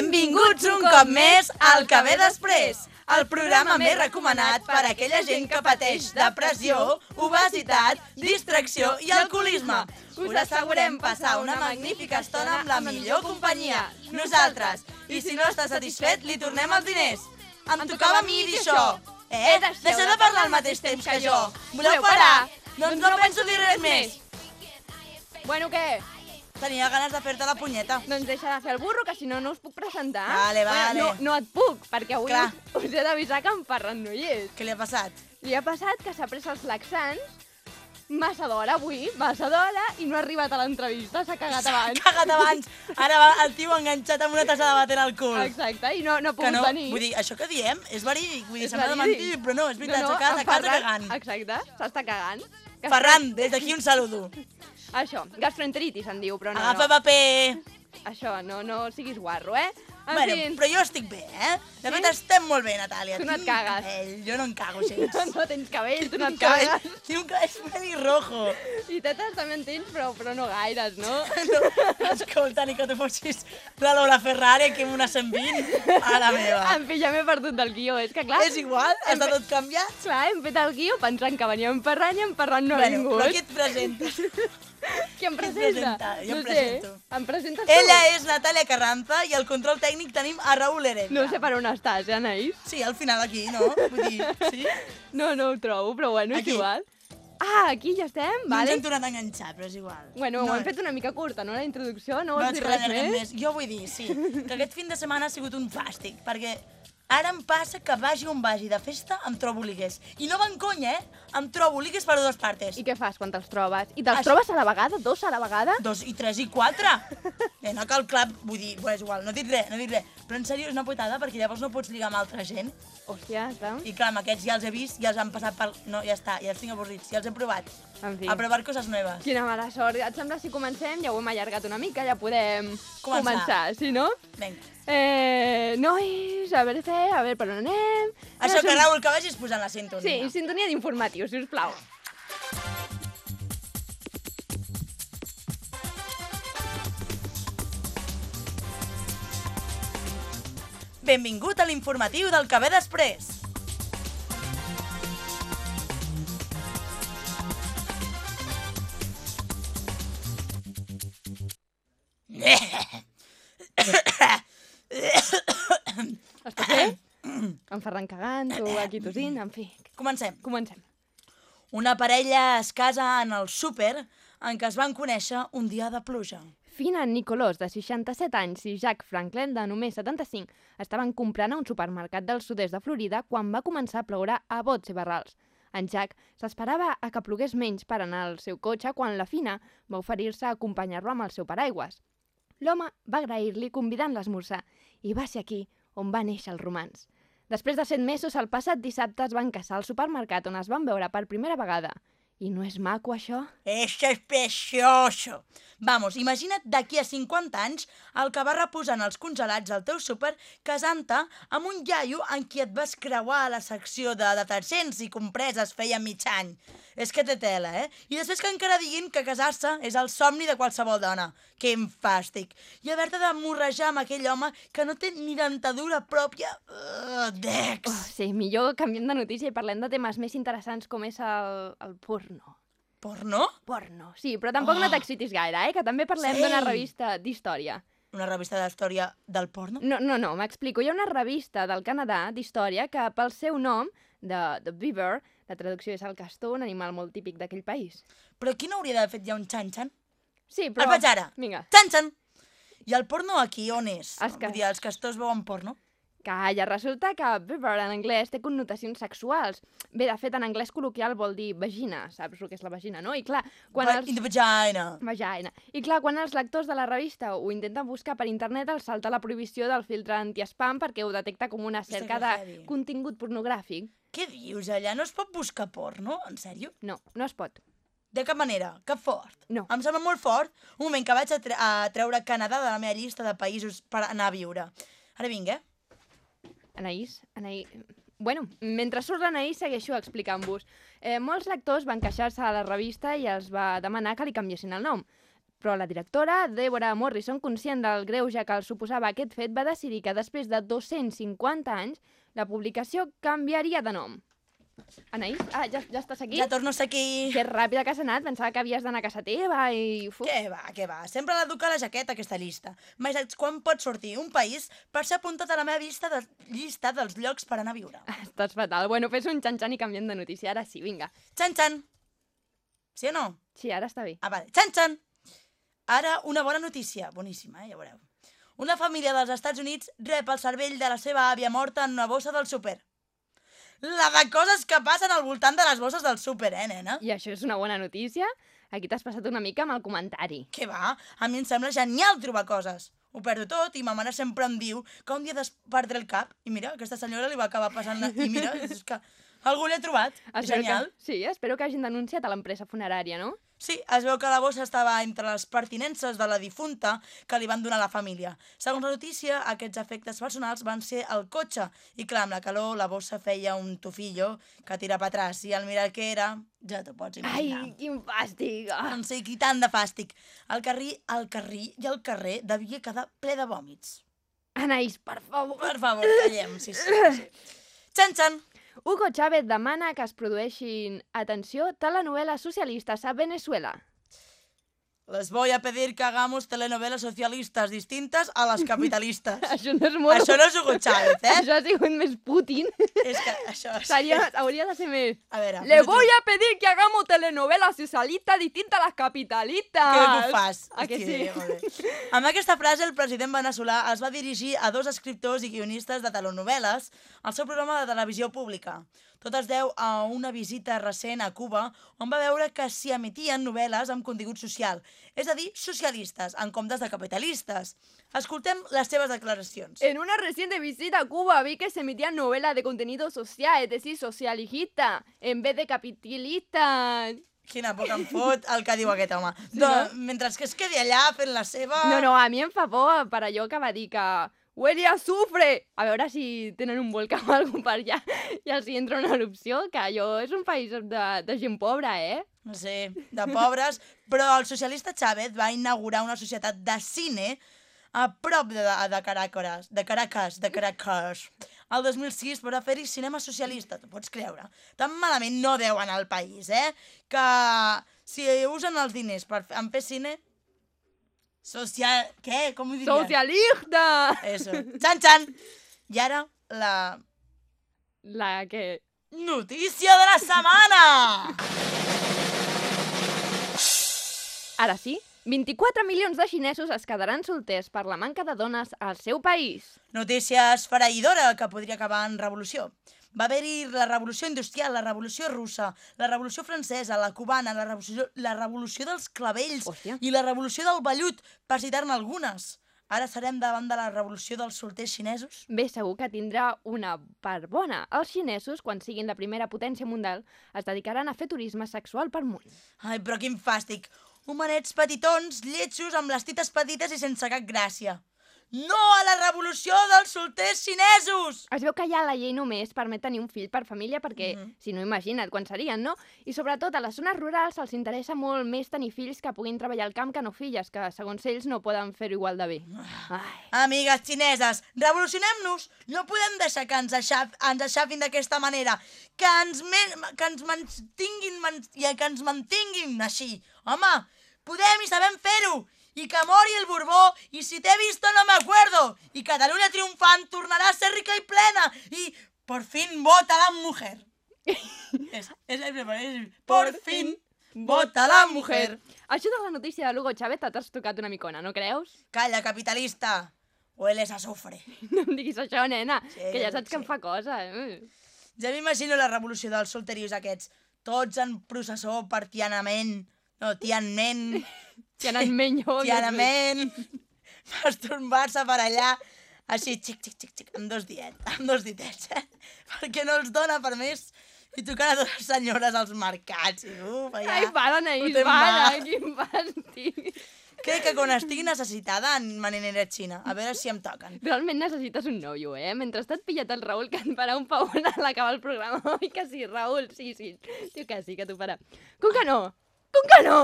Benvinguts un cop més al que ve després, el programa més recomanat per a aquella gent que pateix depressió, obesitat, distracció i alcoholisme. Us assegurem passar una magnífica estona amb la millor companyia, nosaltres. I si no està satisfet, li tornem els diners. Em tocava a mi dir això. Eh? Deixeu de parlar al mateix temps que jo. Voleu parar? Doncs no penso dir res més. Bueno, què? Tenia ganes de fer-te la punyeta. Doncs deixa de fer el burro, que si no, no us puc presentar. Vale, vale. Bueno, no, no et puc, perquè avui Clar. us, us he d'avisar que en Ferran no hi és. Què li ha passat? Li ha passat que s'ha pres els laxants massa d'hora avui, massa d'hora, i no ha arribat a l'entrevista, s'ha cagat abans. Cagat abans. Ara va el tio enganxat amb una tassa de batent al cul. Exacte, i no, no ha Que pogut no, venir. vull dir, això que diem és verídic, vull dir, És sembla de mentir, però no, és veritat, no, no, s'ha quedat a casa Ferran- cagant. Exacte, s'està cagant. Ferran, des d'aquí un saludo. Això, gastroenteritis en diu, però no, Agafa no. paper. Això, no, no siguis guarro, eh? En Bueno, fi, però jo estic bé, eh? De Sí? fet, estem molt bé, Natàlia. Tu no et cagues. Cabell. Jo no em cago gens. no, no tens cabell, tu no et Cabell, cagues. tinc un cabell pelirrojo. I tetes també en tens, però, però no gaires, no? No, escolta, ni que tu fossis la Lola Ferrari aquí amb una 120. A la meva. En fi, ja m'he perdut del guió. És que, clar, És igual, està tot canviat. clar, hem fet el guió pensant que en Ferran i en Ferran no ha bueno, vingut. però qui et presentes? Qui em presenta? Jo no em presento. sé, em presentes tu? Ella és Natàlia Carranza i al control tècnic tenim a Raúl Heredia. No sé per on estàs, eh, Anaïs? Sí, al final aquí, no? Vull dir, sí? No, no ho trobo, però bueno, Aquí. és igual. Ah, aquí ja estem, No ens vale. hem tornat a enganxar, però és igual. Bueno, ho no, hem fet una mica curta, no, la introducció? No vols Vaig dir res més? més. Jo vull dir, sí, que aquest fin de setmana ha sigut un fàstic, perquè ara em passa que vagi on vagi de festa em trobo ligues. I no van conya, eh? Em trobo ligues per dues partes. I què fas quan te'ls trobes? I te'ls Això- trobes a la vegada? Dos a la vegada? Dos i tres i quatre. Eh, no cal clap, vull dir, bueno, és igual, no he dit res, no he dit res. Però en sèrio és una putada perquè llavors no pots ligar amb altra gent. Hòstia, clar. I clar, amb aquests ja els he vist, ja els han passat pel... No, ja està, ja els tinc avorrits, ja els he provat. En fi. A provar coses noves. Quina mala sort. Et sembla si comencem? Ja ho hem allargat una mica, ja podem Començar. començar, sí, no? Vinga. Eh, nois, a veure fer, a veure per on anem... Això que Raül, que vagis posant la sintonia. Sí, sintonia d'informatiu, si us plau. Benvingut a l'informatiu del que ve després. Estàs bé? en Ferran cagant, tu aquí tosint, en fi. Comencem. Comencem. Una parella es casa en el súper en què es van conèixer un dia de pluja. Fina Nicolós, de 67 anys, i Jack Franklin, de només 75, estaven comprant a un supermercat del sud-est de Florida quan va començar a ploure a bots i barrals. En Jack s'esperava a que plogués menys per anar al seu cotxe quan la Fina va oferir-se a acompanyar-lo amb el seu paraigües. L'home va agrair-li convidant-la a esmorzar i va ser aquí on va néixer el romanç. Després de set mesos, el passat dissabte es van casar al supermercat on es van veure per primera vegada. I no és maco, això? Això és precioso. Vamos, imagina't d'aquí a 50 anys el que va reposant els congelats al teu súper casant-te amb un iaio en qui et vas creuar a la secció de detergents i compreses feia mig any. És que té tela, eh? I després que encara diguin que casar-se és el somni de qualsevol dona. Que fàstic. I haver-te de morrejar amb aquell home que no té ni dentadura pròpia. Uh, Dex. Oh, sí, millor canviem de notícia i parlem de temes més interessants com és el, el porno. Porno? Porno, sí, però tampoc Oh. no t'excitis gaire, eh? Que també parlem Sí. d'una revista d'història. Una revista d'història del porno? No, no, no, m'explico. Hi ha una revista del Canadà d'història que pel seu nom, de, de Beaver, la traducció és el castor, un animal molt típic d'aquell país. Però aquí no hauria d'haver fet ja un xan-xan? Sí, El però... faig ara. Vinga. Xan-xan! I el porno aquí on és? Es que- Vull dir, els castors veuen porno? Calla, resulta que Beaver en anglès té connotacions sexuals. Bé, de fet, en anglès col·loquial vol dir vagina, saps el que és la vagina, no? I clar, quan But els... In the vagina. Vagina. I clar, quan els lectors de la revista ho intenten buscar per internet, els salta la prohibició del filtre anti-spam perquè ho detecta com una cerca de contingut pornogràfic. Què dius allà? No es pot buscar porno? En sèrio? No, no es pot. De cap manera, cap fort. No. Em sembla molt fort. Un moment, que vaig a, tre a treure Canadà de la meva llista de països per anar a viure. Ara vinc, eh? Anaïs, Anaïs... Bueno, mentre surt l'Anaïs segueixo explicant-vos. Eh, molts lectors van queixar-se a la revista i els va demanar que li canviessin el nom. Però la directora, Deborah Morrison, conscient del greuge que el suposava aquest fet, va decidir que després de 250 anys la publicació canviaria de nom. Anaïs, ah, ja, ja estàs aquí? Ja torno a aquí. Que ràpida que has anat, pensava que havies d'anar a casa teva i... Uf. Què va, què va? Sempre l'ha ducat la jaqueta, aquesta llista. Mai saps quan pot sortir un país per ser apuntat a la meva llista, de, llista dels llocs per anar a viure. Estàs fatal. Bueno, fes un xan-xan i canviem de notícia. Ara sí, vinga. Xan, xan. Sí o no? Sí, ara està bé. Ah, vale. Xan, xan. Ara, una bona notícia. Boníssima, eh? Ja veureu. Una família dels Estats Units rep el cervell de la seva àvia morta en una bossa del súper. La de coses que passen al voltant de les bosses del súper, eh, nena? I això és una bona notícia? Aquí t'has passat una mica amb el comentari. Què va? A mi em sembla genial trobar coses. Ho perdo tot i ma mare sempre em diu que un dia has de perdre el cap. I mira, aquesta senyora li va acabar passant... I mira, és que algú l'he trobat. Espero Genial. Que, sí, espero que hagin denunciat a l'empresa funerària, no? Sí, es veu que la bossa estava entre les pertinences de la difunta que li van donar a la família. Segons la notícia, aquests efectes personals van ser el cotxe. I clar, amb la calor, la bossa feia un tufillo que tira per atràs. I al mirar què era, ja t'ho pots Ai, imaginar. quin fàstic! Ah. No sé qui tant de fàstic. El carrí, el carrí i el carrer devia quedar ple de vòmits. Anaïs, per favor! Per favor, callem, sí, sí. sí. Xan, xan. Hugo Chávez demana que es produeixin, atenció, telenovel·les socialistes a Venezuela. Les voy a pedir que hagamos telenovelas socialistas distintas a las capitalistas. Això no és molt... Això no és Hugo Chávez, eh? Això ha sigut més Putin. És que això... és- Seria, hauria de ser més... A veure... Le voy a pedir que hagamos telenovelas socialistas distintas a las capitalistas. Que ho fas. A que sí? Bé. Amb aquesta frase, el president veneçolà es va dirigir a dos escriptors i guionistes de telenovel·les al seu programa de televisió pública. Tot es deu a una visita recent a Cuba, on va veure que s'hi emetien novel·les amb contingut social, és a dir, socialistes, en comptes de capitalistes. Escoltem les seves declaracions. En una reciente visita a Cuba vi que se emitían novelas de contenido social, es decir, socialista, en vez de capitalista. Quina poca em fot el que diu aquest home. Sí, doncs, mentre que es quedi allà fent la seva... No, no, a mi em fa por per allò que va dir que huele a azufre! A veure si tenen un volcà o alguna per allà i els hi entra una erupció, que allò és un país de, de gent pobra, eh? sé, de pobres, però el socialista Chávez va inaugurar una societat de cine a prop de, de Caracas, de Caracas, de Caracas. El 2006 per fer-hi cinema socialista, t'ho pots creure. Tan malament no deuen al país, eh? Que si usen els diners per fer, en fer cine... Social... Què? Com ho diries? Socialista! Eso. Xan, xan! I ara, la La que... notícia de la setmana! Ara sí, 24 milions de xinesos es quedaran solters per la manca de dones al seu país. Notícia esfereïdora que podria acabar en revolució. Va haver-hi la revolució industrial, la revolució russa, la revolució francesa, la cubana, la revolució, la revolució dels clavells Hòstia. i la revolució del vellut, per citar-ne algunes. Ara serem davant de la revolució dels solters xinesos? Bé, segur que tindrà una part bona. Els xinesos, quan siguin la primera potència mundial, es dedicaran a fer turisme sexual per munt. Ai, però quin fàstic. Homenets petitons, lletjos, amb les tites petites i sense cap gràcia. No a la revolució dels solters xinesos! Es veu que ja la llei només permet tenir un fill per família perquè, Mhm. si no, imagina't quan serien, no? I sobretot a les zones rurals els interessa molt més tenir fills que puguin treballar al camp que no filles, que segons ells no poden fer-ho igual de bé. Ai. Amigues xineses, revolucionem-nos! No podem deixar que ens, aixaf, ens aixafin d'aquesta manera, que ens, men, que ens mantinguin man, que ens mantinguin així. Home, podem i sabem fer-ho! I que mori el Borbó, i si t'he visto no me acuerdo, i Catalunya triomfant tornarà a ser rica i plena, i por fin vota la mujer. és, és, és, és, por fin vota la mujer. Això de la notícia de l'Hugo Chávez t'has tocat una micona, no creus? Calla, capitalista. Hueles a azufre. No em diguis això, nena, Sí, que ja saps que sí. em fa cosa. Eh? Ja m'imagino la revolució dels solterius aquests, tots en processó per Tiananmen, no, Tianmen, Tiananmenyo. Tiananmen, masturbar-se per allà, així, xic, xic, xic, xic, amb dos diet, amb dos ditets, eh? Perquè no els dona permís i tocant a les senyores als mercats. I, uf, allà. Ai, para, Fotem para, quin fàstic. Crec que quan estigui necessitada m'aniré a Xina, a veure si em toquen. Realment necessites un nòvio, eh? Mentre et pillat el Raül, que et farà un pavon a l'acabar el programa. Oi que sí, Raül? Sí, sí. Diu que sí, que t'ho farà. Com que no? Com que no?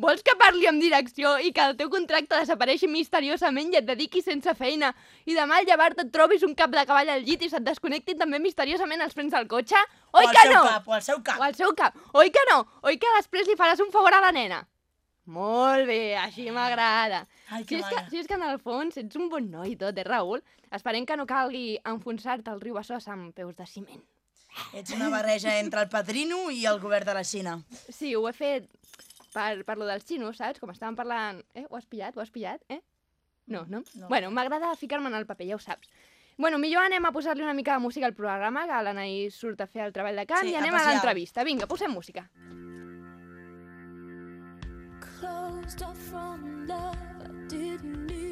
Vols que parli amb direcció i que el teu contracte desapareixi misteriosament i et dediquis sense feina i demà al llevar-te et trobis un cap de cavall al llit i se't desconnectin també misteriosament els frens del cotxe? Oi que no? cap, o al seu cap. O al seu cap. Oi que no? Oi que després li faràs un favor a la nena? Molt bé, així m'agrada. Si és, que, si és que en el fons ets un bon noi tot, eh, Raül? Esperem que no calgui enfonsar-te al riu Besòs amb peus de ciment. Ets una barreja entre el padrino i el govern de la Xina. Sí, ho he fet per, per lo dels xinos, saps? Com estàvem parlant... Eh, ho has pillat? Ho has pillat? Eh? No, no? No. Bueno, m'agrada ficar-me en el paper, ja ho saps. Bueno, millor anem a posar-li una mica de música al programa, que l'Anaïs surt a fer el treball de camp, Sí, i a anem a passear. l'entrevista. Vinga, posem música. Closed off from love, I didn't need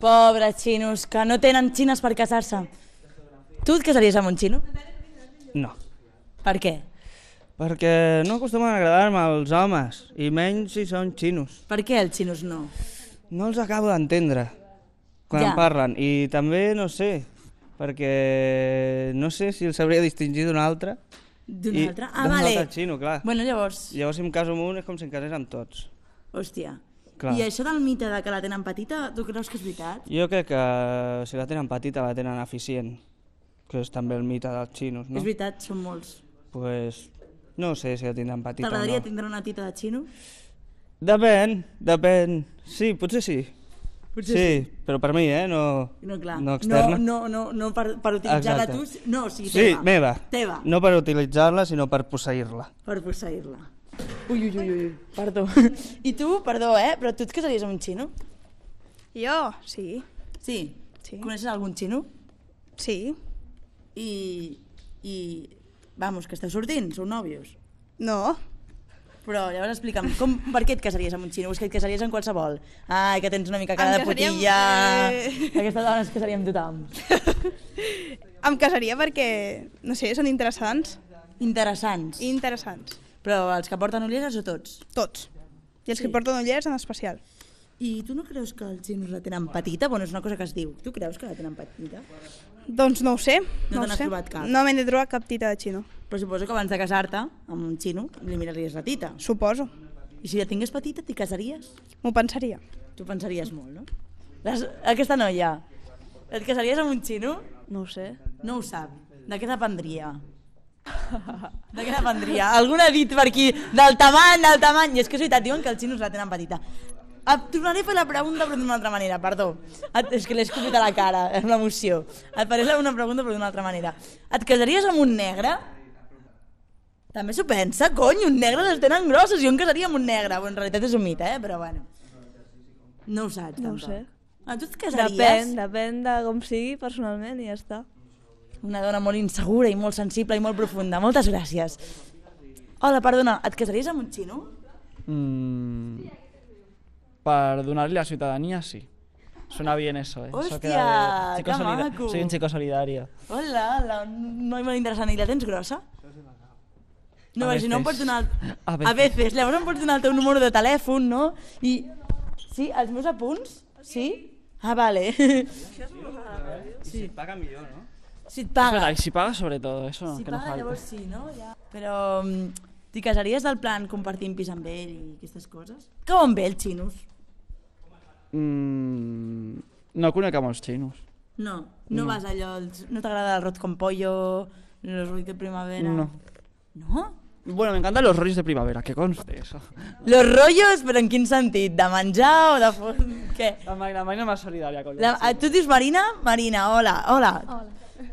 Pobres xinos, que no tenen xines per casar-se. Tu et casaries amb un xino? No, Per què? perquè no acostumen a agradar-me els homes, i menys si són xinos. Per què els xinos no? No els acabo d'entendre quan Ja. em parlen, i també no sé, perquè no sé si els sabria distingir d'un altre. D'un altre? Ah, d'un vale. altre xino, clar. Bueno, llavors, Llavors si em caso amb un és com si em casés amb tots. hòstia. Clar. I això del mite de que la tenen petita, tu creus que és veritat? Jo crec que si la tenen petita la tenen eficient, que és també el mite dels xinos, no? És veritat, són molts. pues, no sé si la tindran petita o T'agradaria no. tindre una tita de xino? Depèn, depèn. Sí, potser sí. Potser sí, però per mi, eh? No, No, clar. no externa. No, no, no, no per, per utilitzar-la tu, no, o sigui, Sí, teva. meva. Teva, No per utilitzar-la, sinó per posseir-la. per posseir-la. Ui, ui, ui, ui, perdó. I tu, perdó, eh? Però tu et casaries amb un xino? Jo, sí, Sí. Sí. Coneixes algun xino? sí. I, i vamos, que esteu sortint, sou nòvios. No, Però llavors explica'm, com, per què et casaries amb un xino? O és que et casaries amb qualsevol? Ai, que tens una mica cara Em de casaria amb- putilla... eh. Aquesta dona es casaria amb tothom. em casaria perquè, no sé, són interessants. Interessants. Interessants. Però els que porten ulleres o tots? Tots. I els Sí. que porten ulleres en especial. I tu no creus que els xinos la tenen petita? Bueno, és una cosa que es diu. Tu creus que la tenen petita? Doncs no ho sé. No No, sé. trobat cap? No m'he de trobar cap tita de xino. Però suposo que abans de casar-te amb un xino li miraries la tita. Suposo. I si la tingués petita, t'hi casaries? M'ho pensaria. Tu pensaries molt, no? Les... Aquesta noia, et casaries amb un xino? No ho sé. No ho sap. De què dependria? De què dependria? Algú ha dit per aquí del tamany, del tamany. I és que és veritat, diuen que els xinos la tenen petita. Et tornaré a fer la pregunta però d'una altra manera, perdó. Et, és que l'he escopit a la cara, amb l'emoció. Et faré una pregunta però d'una altra manera. Et casaries amb un negre? També s'ho pensa, cony, un negre les tenen grosses, jo em casaria amb un negre. Bueno, en realitat és un mite, eh? però bueno. No ho saps, No ho tampoc. sé. Ah, tu et casaries? Depèn, depèn de com sigui personalment i ja està. Una dona molt insegura i molt sensible i molt profunda. Moltes gràcies. Hola, perdona, et casaries amb un xino? Mm, per donar-li la ciutadania, sí. Suena bien eso, ¿eh? eso Hòstia, queda bien. que maco. Soy un chico solidario. Hola, la, no és molt interessant. I la tens grossa? No, A si no em pots donar... A A veces. veces. Llavors em pots donar el teu número de telèfon, no? I... Sí, els meus apunts? Sí? Ah, vale. Sí. Paga millor, no? Si et paga. verdad, y si paga sobre todo, eso Si que no paga, falte. llavors sí, no? Ja. Però mm, t'hi casaries del plan compartir pis amb ell i aquestes coses? Que on ve els xinos? Mm, no conec a molts xinos. No, no, No. vas allò, els- no t'agrada el arroz con pollo, los rollos de primavera? No. No? Bueno, me encantan los rollos de primavera, que conste eso. Los rollos, però en quin sentit? De menjar o de... Què? La Marina, Marina más solidaria con los La, chinos. tu dius Marina? Marina, hola, hola. Hola.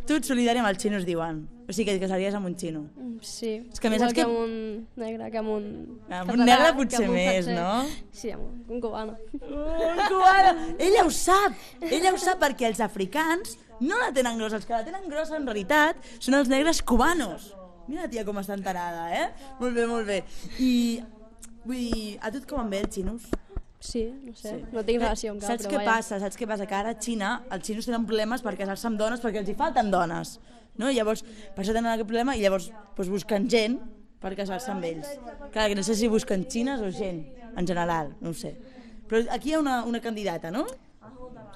Tu ets solidària amb els xinos, diuen. O sigui que et casaries amb un xino. Sí, És que més igual saps que- amb un negre que amb un... Amb un negre que potser un més, francès. no? Sí, amb un, un cubano. Un cubano. Ella ho sap, ella ho sap perquè els africans no la tenen grossa, els que la tenen grossa en realitat són els negres cubanos. Mira la tia com està enterada, eh? Molt bé, molt bé. I, vull dir, a tu et com em ve els xinos? Sí, no sé, no tinc relació amb cap, Saps però què vaja. passa? Saps què passa? Que ara a Xina els xinos tenen problemes per casar-se amb dones perquè els hi falten dones. No? I llavors, per això tenen aquest problema i llavors doncs, busquen gent per casar-se amb ells. Clar, que no sé si busquen xines o gent, en general, no ho sé. Però aquí hi ha una, una candidata, no?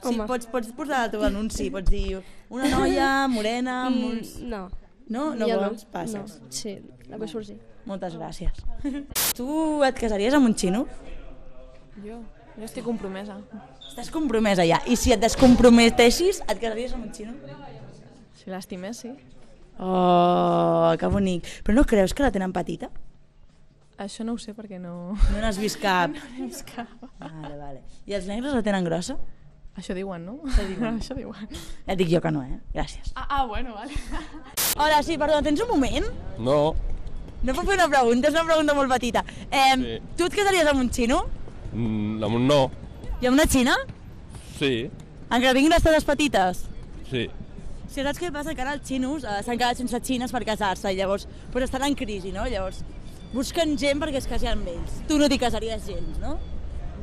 Sí, Home. pots, pots posar el teu anunci, pots dir una noia morena amb uns... Mm, no. No? No Jo vols? Passes. No. Sí, la vull sorgir. Moltes gràcies. Tu et casaries amb un xino? Jo, jo estic compromesa. Estàs compromesa ja. I si et descomprometessis, et casaries amb un xino? Si l'estimés, sí. Oh, que bonic. Però no creus que la tenen petita? Això no ho sé perquè no... No n'has vist cap. No n'he vist cap. Vale, vale. I els negres la tenen grossa? Això diuen, no? Això diuen. Això diuen. Ja et dic jo que no, eh? Gràcies. Ah, ah bueno, vale. Hola, sí, perdó, tens un moment? No, No puc fer una pregunta, és una pregunta molt petita. Eh, Sí. Tu et casaries amb un xino? Mm, amb un no, I amb una xina? sí, Encara vinguin les tetes petites? sí. Si saps què passa? Que ara els xinos eh, s'han quedat sense xines per casar-se i llavors pues, estan en crisi, no? Llavors busquen gent perquè es casi amb ells. Tu no t'hi casaries gens, no?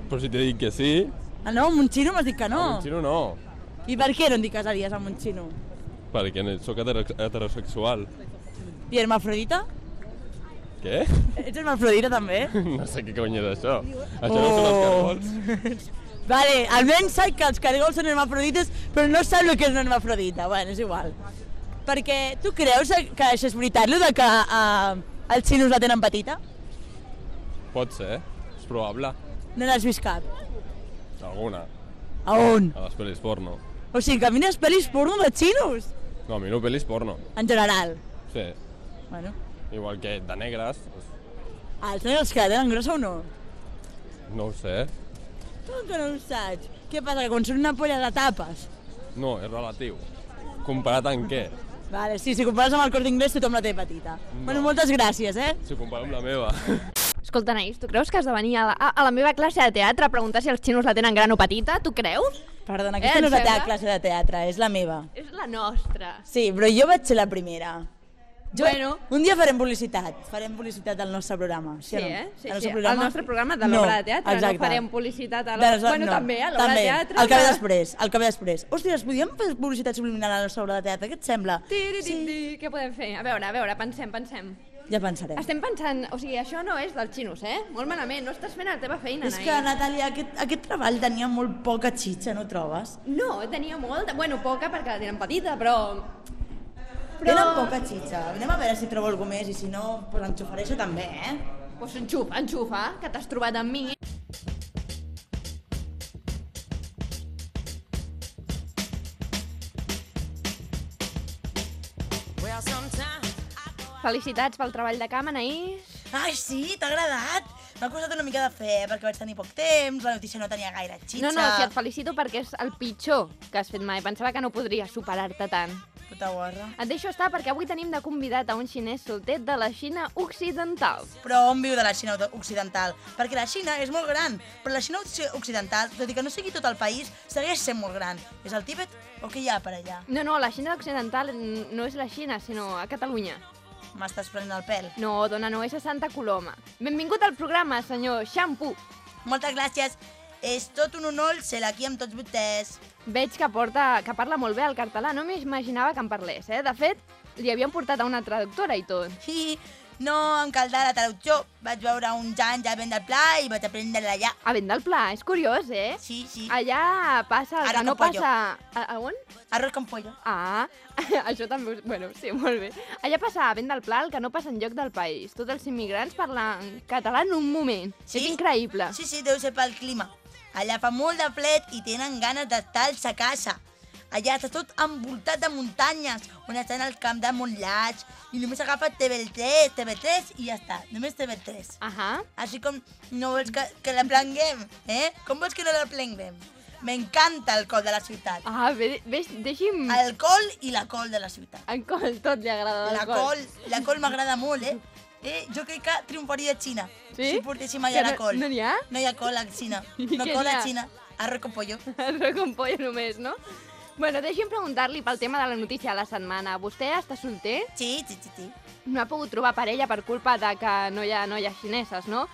Però si te dic que sí, Ah, no? Amb un xino m'has dit que no. Amb un xino no, I per què no et casaries amb un xino? perquè sóc hetero heterosexual. I hermafrodita? Què? Ets hermafrodita també? No sé què cony és això. Això no són els cargols. Vale, almenys saps que els cargols són hermafrodites, però no saps el que és una hermafrodita. Bueno, és igual. Perquè tu creus que això és veritat, lo de que uh, els xinos la tenen petita? Pot ser, és probable. No n'has vist cap. Alguna. A on? A les pel·lis porno. O sigui, que mires pel·lis porno de xinos, No, a mi no pel·lis porno. en general. Sí. Bueno. Igual que de negres, Ah, els negres que tenen grossa o no? no ho sé. Com que no ho saps? Què passa, que quan surt una polla la tapes? No, és relatiu. Comparat amb què? Vale, sí, si compares amb el Corte Inglés tothom la té petita. No. Bueno, moltes gràcies, eh? Si comparo amb la meva. Escolta, Naís, tu creus que has de venir a la, a, a la meva classe de teatre a preguntar si els xinos la tenen gran o petita? Tu creus? Perdona, Eh, aquesta et no és la teva classe de teatre, és la meva. És la nostra. Sí, però jo vaig ser la primera. Jo, Bueno. Un dia farem publicitat, farem publicitat del nostre programa. Sí, Sí, no? eh? Sí, El sí. nostre El nostre programa de l'obra de teatre, no exacte. farem publicitat a l'obra... les- Bueno, també, a l'obra de teatre. El que ve de- després, el que ve després. Hòsties, podríem fer publicitat subliminal a la nostra obra de teatre, què et sembla? Tiri, sí. Què podem fer? A veure, a veure, pensem, pensem. Ja pensarem. Estem pensant... O sigui, això no és dels xinos, eh? Molt malament, no estàs fent la teva feina, És que, Natàlia, aquest, aquest treball tenia molt poca xitxa, no trobes? No, tenia molta... Bueno, poca perquè la tenen petita, però... Però... Tenen poca xitxa. Anem a veure si trobo alguna més i si no, pues enxufaré això també, eh? Pues enxufa, enxufa, que t'has trobat amb mi. Felicitats pel treball de cama, Naís. Ai, sí, t'ha agradat? M'ha costat una mica de fer, perquè vaig tenir poc temps, la notícia no tenia gaire xitxa. No, no, si et felicito perquè és el pitjor que has fet mai. Pensava que no podria superar-te tant. Puta guarra. Et deixo estar perquè avui tenim de convidat a un xinès solter de la Xina Occidental. Però on viu de la Xina Occidental? Perquè la Xina és molt gran, però la Xina Occi- Occidental, tot i que no sigui tot el país, segueix sent molt gran. És el Tíbet o què hi ha per allà? No, no, la Xina Occidental no és la Xina, sinó a Catalunya. M'estàs prenent el pèl. No, dona, no, és a Santa Coloma. Benvingut al programa, senyor Shampoo. Moltes gràcies. És tot un honor ser aquí amb tots vostès. Veig que, porta, que parla molt bé el català, no m'imaginava que en parlés, eh? De fet, li havien portat a una traductora i tot. Sí, no em caldrà la traducció. Vaig veure uns anys a vent del pla i vaig aprendre allà. A vent del pla, és curiós, eh? Sí, sí. Allà passa el Arroz que no passa... A, a on? Arroz con pollo. Ah, això també... Bueno, sí, molt bé. Allà passa a vent del pla el que no passa enlloc del país. Tots els immigrants parlen català en un moment. Sí? És increïble. Sí, sí, deu ser pel clima. Allà fa molt de fred i tenen ganes d'estar-se a casa. Allà està tot envoltat de muntanyes, on estan el camp de Montlaig, i només agafa TV3, TV3 i ja està, només TV3. Ahà. Així com no vols que, que la prenguem, eh? Com vols que no la prenguem? M'encanta el col de la ciutat. Ah, bé, bé, deixi'm... El col i la col de la ciutat. El col, tot li agrada La col. col, la col m'agrada molt, eh? Eh, jo crec que triomfaria a Xina. Sí? Si portéssim allà la no- col. no n'hi ha? No hi ha col a Xina. No col a? Xina. Arroz con pollo. Arroz con pollo només, no? Bueno, deixi'm preguntar-li pel tema de la notícia de la setmana. Vostè està solter? Sí, sí, sí, sí. No ha pogut trobar parella per culpa de que no hi ha noies xineses, no?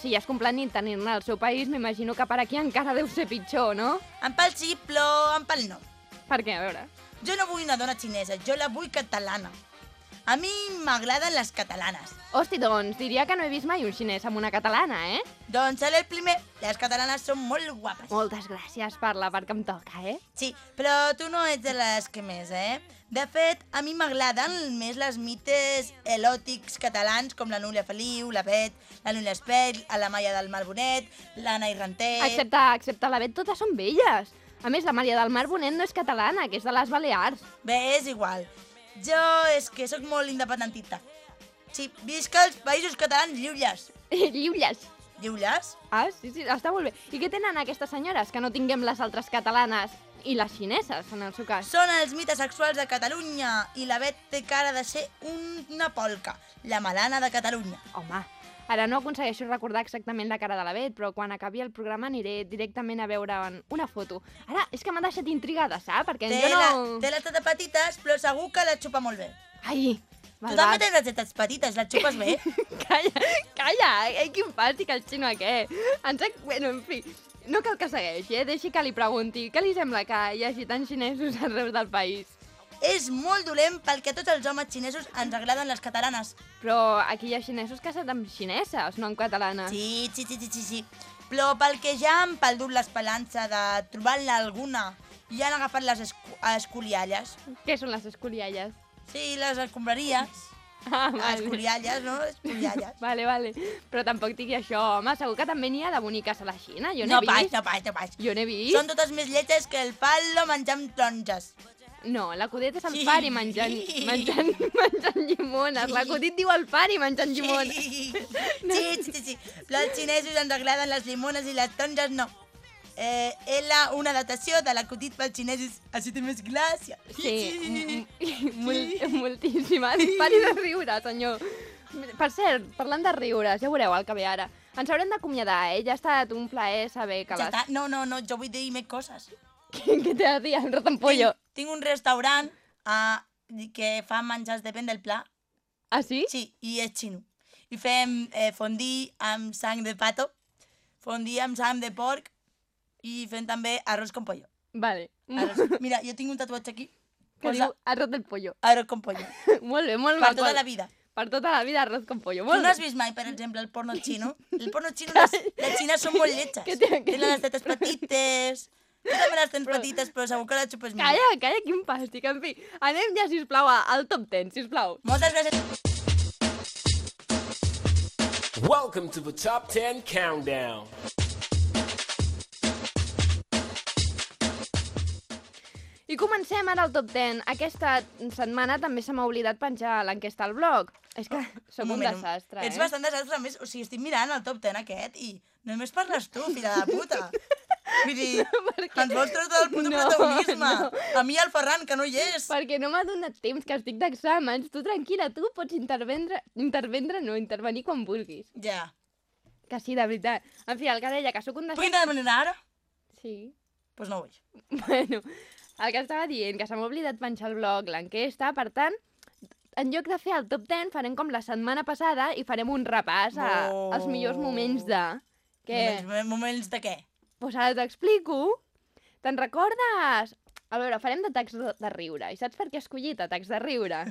Si ja és complenit tenir-ne al seu país, m'imagino que per aquí encara deu ser pitjor, no? En pal sí, però en pal no. Per què? A veure. Jo no vull una dona xinesa, jo la vull catalana. A mi m'agraden les catalanes. Hosti, doncs, diria que no he vist mai un xinès amb una catalana, eh? Doncs el primer. Les catalanes són molt guapes. Moltes gràcies per la part que em toca, eh? Sí, però tu no ets de les que més, eh? De fet, a mi m'agraden més les mites elòtics catalans com la Núria Feliu, la Bet, la Núria Espell, la Maia del Mar Bonet, l'Anna Irranter... Excepte, excepte la Bet, totes són velles. A més, la Maria del Mar Bonet no és catalana, que és de les Balears. Bé, és igual. Jo és que sóc molt independentista. Sí, visca els països catalans lliures. Lliures. Lliures? Ah, sí, sí, està molt bé. I què tenen aquestes senyores que no tinguem les altres catalanes i les xineses, en el seu cas? Són els mites sexuals de Catalunya i la Bet té cara de ser un- una polca, la malana de Catalunya. Home, ara no aconsegueixo recordar exactament la cara de la Bet, però quan acabi el programa aniré directament a veure una foto. Ara, és que m'ha deixat intrigada, saps? Perquè Té, jo no... la, té les tetes petites, però segur que la xupa molt bé. Ai, Tu també tens les tetes petites, les xupes bé? Calla, calla, ai, quin fàstic el xino aquest. Ens ha... Bueno, en fi, no cal que segueixi, eh? Deixi que li pregunti. Què li sembla que hi hagi tants xinesos arreu del país? És molt dolent pel que tots els homes xinesos ens agraden les catalanes. Però aquí hi ha xinesos casats amb xineses, no amb catalanes. Sí, sí, sí, sí, sí, sí. Però pel que ja han perdut l'esperança de trobar-ne alguna i han agafat les escu esculialles. Què són les esculialles? Sí, les escombraries. Ah, vale. Esculialles, no? Esculialles. Vale, vale. Però tampoc digui això, home. Segur que també n'hi ha de boniques a la Xina. Jo No vist. pas, no pas, no pas. Jo n'he vist. Són totes més lletes que el palo menjant taronges. No, l'acudit és el Sí. pari menjant, menjant, menjant llimones. L'acudit diu el pari menjant llimones. Sí, sí, sí, sí. Però als xinesos ens agraden les llimones i les taronges no. Eh, és la, una adaptació de l'acudit pels xinesos. Així té més gràcia. Sí, m- molt, moltíssima. Pari de riure, senyor. Per cert, parlant de riures, ja veureu el que ve ara. Ens haurem d'acomiadar, eh? Ja ha estat un plaer saber que Ja les... està. No, no, no, jo vull dir més coses. Què, què t'ha de dir, el rotampollo? Tinc, tinc un restaurant uh, que fa menjars depèn del pla. Ah, sí? Sí, i és xino. I fem eh, fondí amb sang de pato, fondí amb sang de porc i fem també arròs con pollo. Vale. Arròs. Mira, jo tinc un tatuatge aquí. Que diu arroz del pollo. Arròs con pollo. molt bé, molt Per maco. tota la vida. Per tota la vida arroz con pollo. Tu Molt no has bé. vist mai, per exemple, el porno xino? El porno xino, les, les xines són molt lletges. Que té- que- Tenen les tetes petites. Tu també les tens petites, però segur que les xupes millor. Calla, calla, quin fàstic. En fi, anem ja, sisplau, a- al top 10, sisplau. Moltes gràcies. Welcome to the Top 10 Countdown. I comencem ara el top 10. Aquesta setmana també se m'ha oblidat penjar l'enquesta al blog. És que sóc un, moment, desastre, Ets eh? bastant desastre, a més. O sigui, estic mirant el top 10 aquest i només parles tu, filla de puta. Vull dir, ens vols treure tot el puto No, protagonisme. no. A mi el Ferran, que no hi és. Perquè no m'ha donat temps, que estic d'exàmens. Tu tranquil·la, tu pots intervendre... Intervendre no, intervenir quan vulguis. Ja. Que sí, de veritat. En fi, el que deia, que sóc un Puc intervenir ara? Sí. Doncs pues no vull. Bueno, el que estava dient, que se m'ha oblidat penjar al blog l'enquesta, per tant, en lloc de fer el top 10, farem com la setmana passada i farem un repàs a, Oh. als millors moments de... Què? Moments, moments de què? Doncs ara t'explico. Te'n recordes? A veure, farem d'atacs de, de riure. I saps per què he escollit atacs de riure?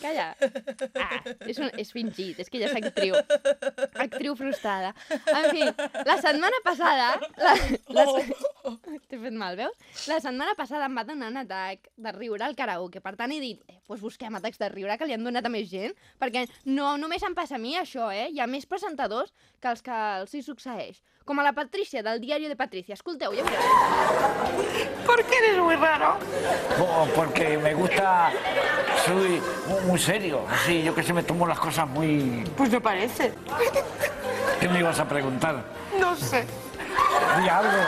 Calla. Ah, és, un, és fingit, és que ja és actriu. Actriu frustrada. En fi, la setmana passada... La, la, T'he fet mal, veus? La setmana passada em va donar un atac de riure al karaoke. Per tant, he dit, eh, doncs busquem atacs de riure que li han donat a més gent, perquè no només em passa a mi això, eh? Hi ha més presentadors que els que els hi succeeix. Com a la Patricia, del diari de Patricia. Escolteu, ja veureu. ¿Por qué eres muy raro? Oh, porque me gusta, soy muy, serio, así, yo que sé, me tomo las cosas muy... Pues me parece. ¿Qué me ibas a preguntar? No sé. Di algo.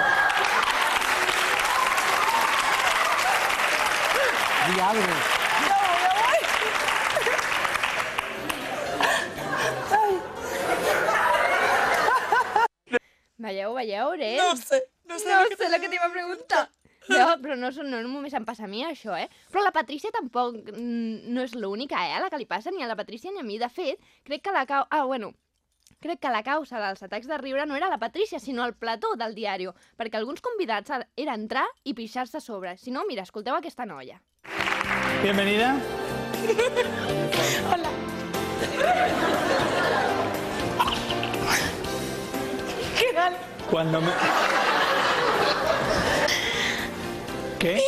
Di algo. Veieu, veieu, Ren? No sé, no sé no el que sé el que t'hi va preguntar. No, però no, no només em passa a mi això, eh? Però la Patrícia tampoc mm, no és l'única, eh, a la que li passa ni a la Patrícia ni a mi. De fet, crec que la cau... Ah, bueno, crec que la causa dels atacs de riure no era la Patrícia, sinó el plató del diari, perquè alguns convidats era entrar i pixar-se a sobre. Si no, mira, escolteu aquesta noia. Bienvenida. ¿Qué Cuando me... ¿Qué?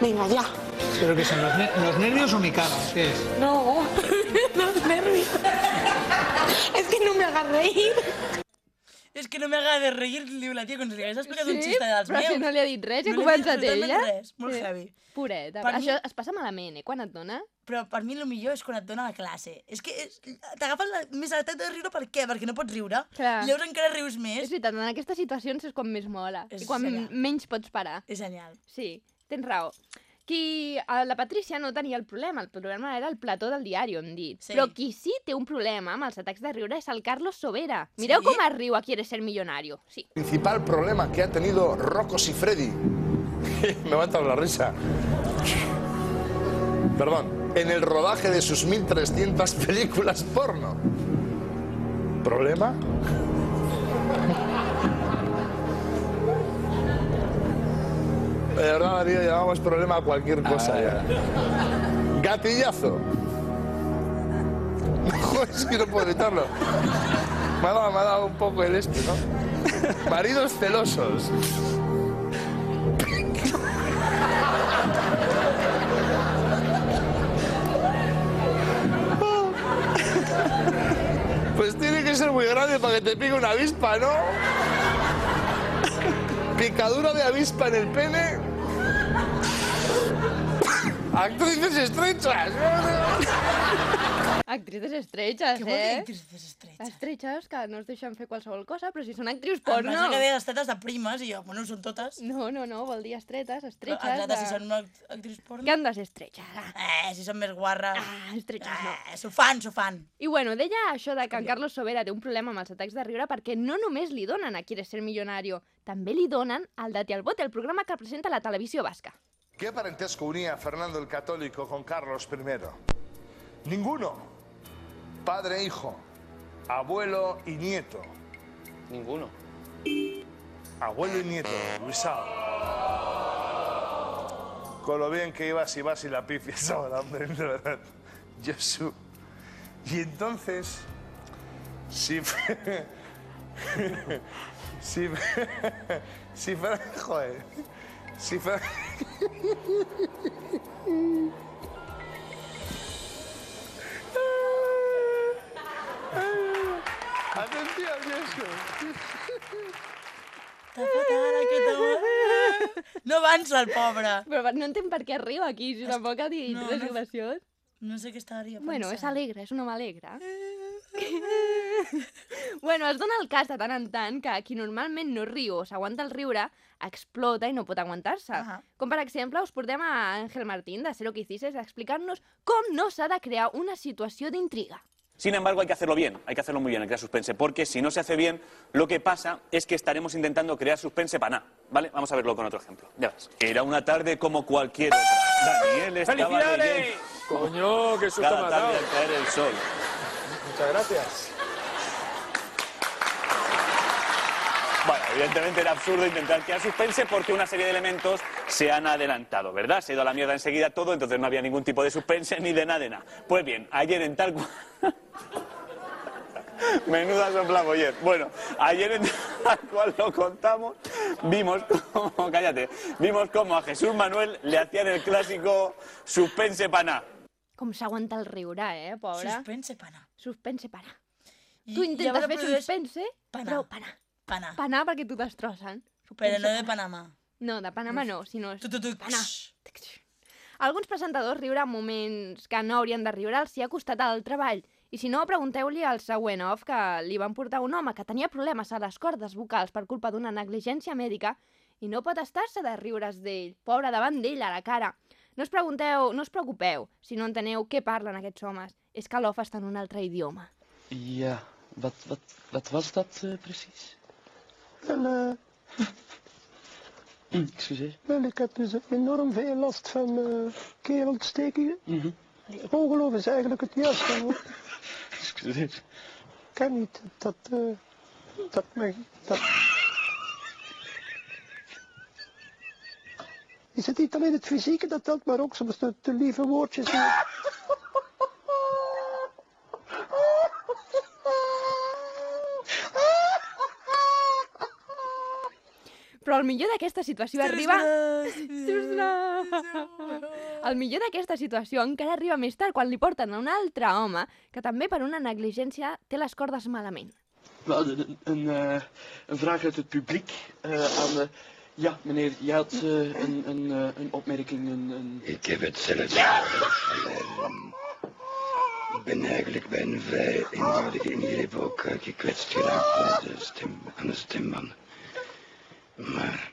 Venga, ya. ¿Pero qué son los, ne- los nervios o mi cara? ¿Qué es? No, los nervios. Es que no me hagas reír. És que no m'agrada de reír, li diu la tia, com si li hagués explicat un Sí? xiste dels Però meus. si no li ha dit res, ja No començat absolutament ella. res, molt Sí. heavy. Pobret, Per això mi- es passa malament, eh, quan et dona. Però per mi el millor és quan et dona la classe. És que t'agafes la, més atac de riure per què? Perquè no pots riure. Clar. Llavors encara rius més. És veritat, en aquestes situacions és quan més mola. És I quan genial. menys pots parar. És genial. Sí, tens raó. Qui, eh, la Patrícia no tenia el problema, el problema era el plató del diari, hem dit. Sí. Però qui sí té un problema amb els atacs de riure és el Carlos Sobera. Mireu Sí? com es riu a Quiere ser millonario. Sí. principal problema que ha tenido Rocco Freddy. Me va a entrar la risa. Perdón. En el rodaje de sus 1300 películas porno. ¿Problema? De verdad, María, llamamos problema a cualquier cosa ya. Gatillazo. Joder, es que no puedo evitarlo. Me ha dado, me ha dado un poco el este, ¿no? Maridos celosos. Pues tiene que ser muy grande para que te pique una avispa, ¿no? Picadura de avispa en el pene. Actrices estrechas. Actrices estretxes, Què vol dir eh? actrices estretxes? Estretxes que no es deixen fer qualsevol cosa, però si són actrius Em porno... pensa que deia les tetes de primes i jo, bueno, són totes. No, no, no, vol dir estretes, Però, estretxes... Exacte, de- si són act- actrius porno... Que han de ser estretxes. Eh, si són més guarres... Ah, estretxes no. Eh, s'ho fan, s'ho fan. I bueno, deia això de que en Carlos Sobera té un problema amb els atacs de riure perquè no només li donen a Quieres ser millonario, també li donen al Dati al Bote, el programa que presenta la televisió basca. ¿Qué parentesco unía a Fernando el Católico con Carlos I? Ninguno. Padre e hijo, abuelo y nieto. Ninguno. Abuelo y nieto, Luisao. Con lo bien que ibas y vas y la pifias ahora, hombre, de verdad. Josu. Y entonces, si... si... si... Joder. Si... Atención, Josu. Està fatal, aquest home. No avança, el pobre. Però no entenc per què riu aquí, si tampoc ha dit No, res no- graciós. No sé què estaria pensant. Bueno, és alegre, és un home alegre. bueno, es dona el cas de tant en tant que qui normalment no riu o s'aguanta el riure explota i no pot aguantar-se. Ahà. Com per exemple, us portem a Ángel Martín de Cero Quicises a explicar-nos com no s'ha de crear una situació d'intriga. Sin embargo, hay que hacerlo bien, hay que hacerlo muy bien, hay que crear suspense, porque si no se hace bien, lo que pasa es que estaremos intentando crear suspense para nada, ¿vale? Vamos a verlo con otro ejemplo. Ya verás. Era una tarde como cualquier otra. Daniel estaba ¡Felicidades! Coño, qué susto cada tarde al caer el sol. Muchas gracias. Bueno, evidentemente era absurdo intentar crear suspense porque una serie de elementos se han adelantado, ¿verdad? Se ha ido a la mierda enseguida todo, entonces no había ningún tipo de suspense ni de nada de nada. Pues bien, ayer en tal cual... Menuda soplaboyer. Bueno, ayer en tal cual lo contamos, vimos como, cállate, vimos como a Jesús Manuel le hacían el clásico suspense paná. Com s'aguanta el riure, eh, pobre? Suspense pana. Suspense panar. I Tu intentes llavors fer produeix suspense, panar. però panar. Panar. Panar perquè t'ho destrossen. Però no de Panamà. No, de Panamà no, sinó Tu, tu, tu. panar. Alguns presentadors riure en moments que no haurien de riure els hi ha costat al treball. I si no, pregunteu-li al següent off que li van portar un home que tenia problemes a les cordes vocals per culpa d'una negligència mèdica i no pot estar-se de riure's d'ell. Pobre, davant d'ell, a la cara. No us pregunteu, no us preocupeu si no enteneu què parlen aquests homes. És que l'off està en un altre idioma. Ja, wat, wat, wat was dat eh, precies? Wel, eh, Excuseer. wel, ik heb dus enorm veel last van eh keelontstekingen. Mhm. Ongeloof is eigenlijk het juiste woord. Ik kan niet dat, eh, dat me... Dat... Is het niet alleen het fysieke dat telt, maar ook soms de, de lieve woordjes. Però el millor d'aquesta situació arriba... El millor d'aquesta situació encara arriba més tard, quan li porten a un altre home que també per una negligència té les cordes malament. Een, een, eh, een vraag uit het publiek eh, aan de... Ja, meneer, je had eh, een, een, eh, een opmerking, een... een... Ik heb hetzelfde. Ehm, Ik ben eigenlijk bij een vrij eenvoudige ingreep ook eh, gekwetst geraakt aan de, stem, aan de stembanden. Maar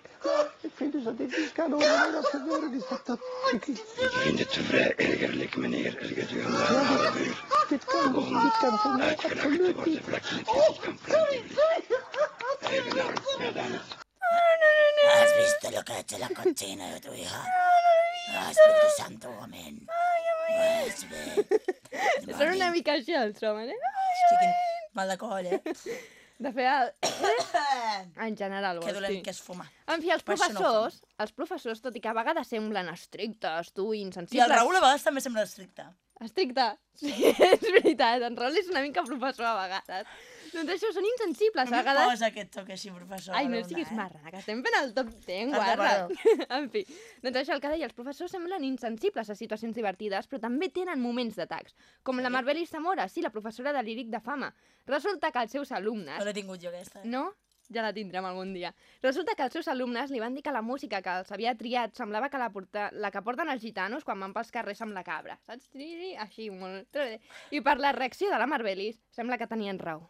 vinden ze dit niet kan horen dat gebeuren, is dat dat... Ik, Ik vind het vrij ergerlijk, meneer, als je u aan de half uur dit kan, dit kan voor mij uitgelachen te absoluut worden niet. vlak in het gezicht van plantenblik. Eigenaar, ja dan. ¿Has visto lo que ha hecho la cochina de tu hija? Ah, Espíritu Santo, amén. Pues bé. Són una mica així els homes, eh? Hosti, quin mal de fer el... en general, Que dolent dir. que és fumar. En fi, els això no professors, els professors, tot i que a vegades semblen estrictes, tu, I insensibles... el Raül a vegades també sembla estricte. Estricte, sí, és veritat, en Raül és una mica professor a vegades. Doncs això, són insensibles, No a vegades... posa aquest toc així, professor. Ai, no Barona, siguis eh? marrana, que estem fent el top 10, Ah, guarda. en fi, doncs això, el que deia, els professors semblen insensibles a situacions divertides, però també tenen moments d'atacs, com la Marbelis Zamora, sí, la professora de líric de fama. Resulta que els seus alumnes... No l'he tingut jo, aquesta. No? Ja la tindrem algun dia. Resulta que els seus alumnes li van dir que la música que els havia triat semblava que la, porta, la que porten els gitanos quan van pels carrers amb la cabra. Saps? Així, molt... I per la reacció de la Marbelis, sembla que tenien raó.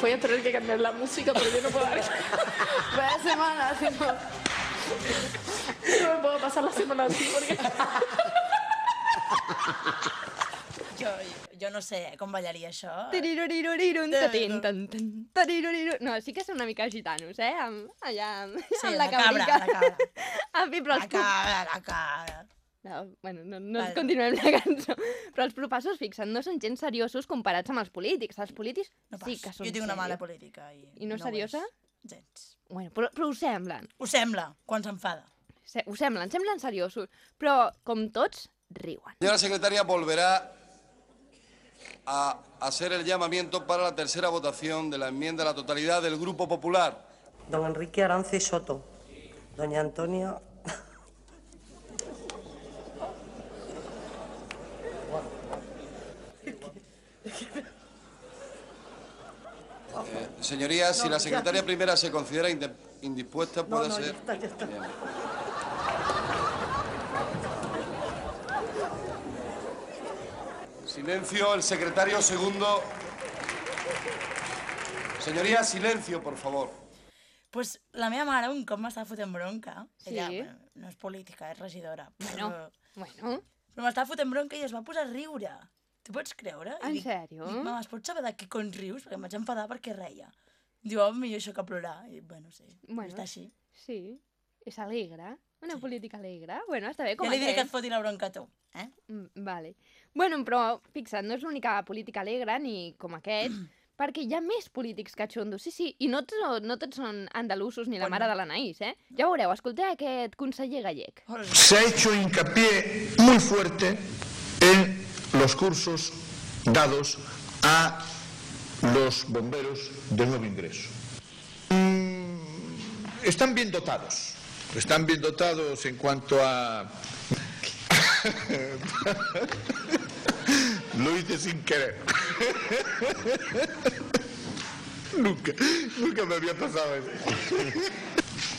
Voy a tener que cambiar la música porque yo no puedo dar... Vaya semana, si no... No me puedo pasar la semana así porque... Jo, jo no sé com ballaria això. No, sí que són una mica gitanos, eh? Amb, allà, amb, Sí, amb la, la cabra, cabrica. la cabra. Però els... La cabra, la cabra. No, bueno, no, no Vale. continuem la cançó. Però els professors, fixa't, no són gens seriosos comparats amb els polítics. Els polítics No sí que són Jo tinc una mala política. I, I no, ho seriosa? és. Gens. Bueno, però, però ho semblen. Ho sembla, quan s'enfada. Se, ho semblen, semblen seriosos. Però, com tots, riuen. Señora secretaria, volverá a hacer el llamamiento para la tercera votación de la enmienda a la totalidad del Grupo Popular. Don Enrique Arance Soto. Doña Antonia. Eh, señorías, si la ya. secretaria primera se considera indispuesta, No, puede no, ya ser... está, ya está. Bien. Silencio, el secretario segundo. Señorías, silencio, por favor. pues la meva mare un cop m'estava fotent bronca. Sí? Ella bueno, no és política, és regidora. Bueno, Però, bueno. però m'estava fotent bronca i es va posar a riure. T'ho pots creure? I En dic, sèrio? Dic, mama, es pot saber de què cony rius? Perquè em vaig enfadar perquè reia. Diu, oh, millor això que plorar. I, bueno, sí, Bueno. està així. Sí, és alegre. Una política alegre. Bueno, està bé, com Ja li diré que et foti la bronca a tu. Eh? Mm, Vale. Bueno, però, fixa't, no és l'única política alegre ni com aquest, perquè hi ha més polítics catxondos. Sí, sí, i no, tots- no tots són andalusos ni la Bueno. mare de l'Anaïs, eh? Ja veureu, escolteu aquest conseller gallec. Se ha hecho hincapié muy fuerte los cursos dados a los bomberos de nuevo ingreso. Mm, Están bien dotados. Están bien dotados en cuanto a... Lo hice sin querer. nunca, nunca me había pasado eso.